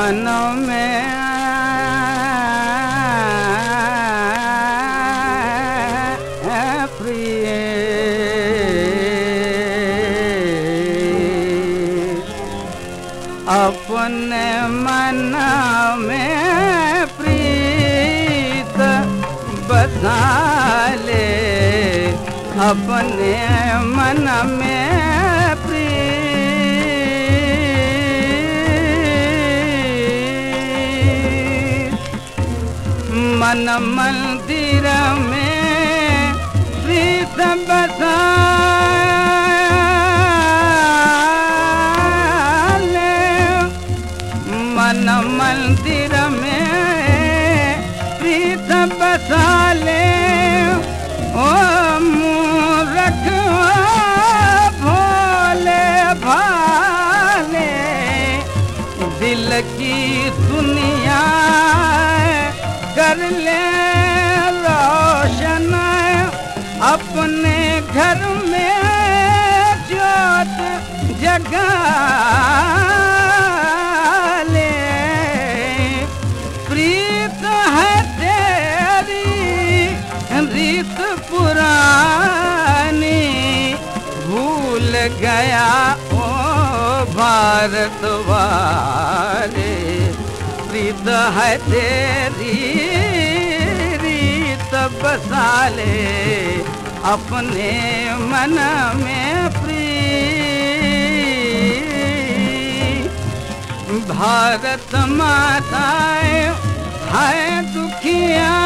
मन में प्रिय। अपने मन में प्रीत बसा ले। अपने मन में मन मंदिर में प्रीत बसा मन मंदिर में प्रीत बसा ले ओ अपने घर में जोत जगा ले। प्रीत है तेरी, रीत पुरानी। भूल गया ओ भारत वाले प्रीत है तेरी, रीत बसा ले। अपने मन में प्री भारत माता है दुखिया।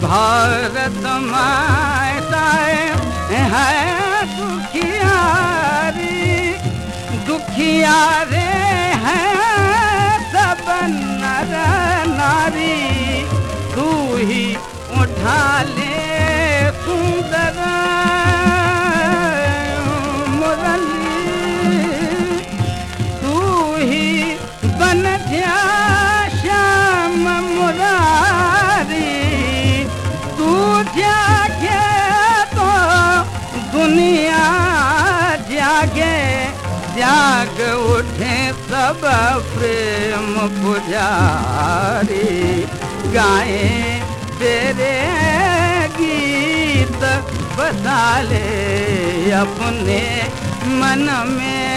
भारत माता है दुखियारी दुखियारे हैं सब नर नारी तू ही उठा ले सुंदर मुरली तू ही बन जा श्याम मुरारी। तू तो दुनिया जागे जाग उठे सब प्रेम पुजारी। गाए तेरे गीत बसा अपने मन में।